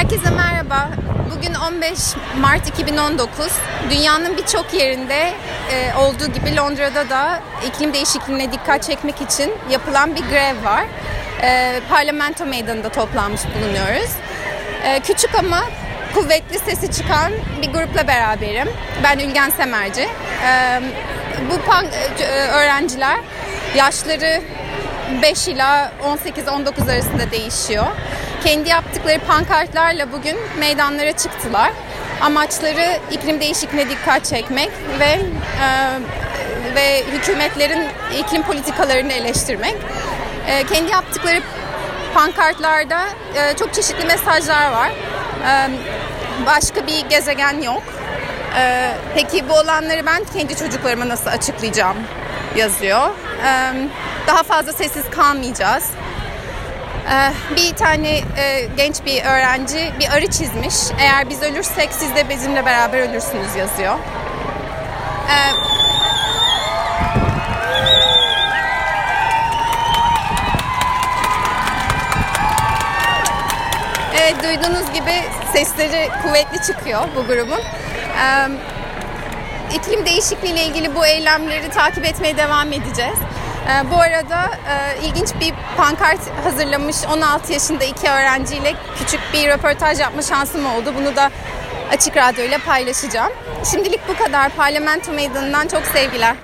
Herkese merhaba. Bugün 15 Mart 2019. Dünyanın birçok yerinde e, olduğu gibi Londra'da da iklim değişikliğine dikkat çekmek için yapılan bir grev var. E, parlamento meydanında toplanmış bulunuyoruz. E, küçük ama kuvvetli sesi çıkan bir grupla beraberim. Ben Ülgen Semerci. Bu öğrenciler yaşları 5 ila 18-19 arasında değişiyor. Kendi yaptıkları pankartlarla bugün meydanlara çıktılar. Amaçları iklim değişikliğine dikkat çekmek ve e, ve hükümetlerin iklim politikalarını eleştirmek. E, kendi yaptıkları pankartlarda e, çok çeşitli mesajlar var. E, başka bir gezegen yok. E, peki bu olanları ben kendi çocuklarıma nasıl açıklayacağım yazıyor. E, daha fazla sessiz kalmayacağız. Bir tane genç bir öğrenci bir arı çizmiş. Eğer biz ölürsek siz de bizimle beraber ölürsünüz yazıyor. Evet duyduğunuz gibi sesleri kuvvetli çıkıyor bu grubun. İklim değişikliği ile ilgili bu eylemleri takip etmeye devam edeceğiz. Ee, bu arada e, ilginç bir pankart hazırlamış 16 yaşında iki öğrenciyle küçük bir röportaj yapma şansım oldu. Bunu da Açık Radyo ile paylaşacağım. Şimdilik bu kadar. Parlamento Meydanı'ndan çok sevgiler.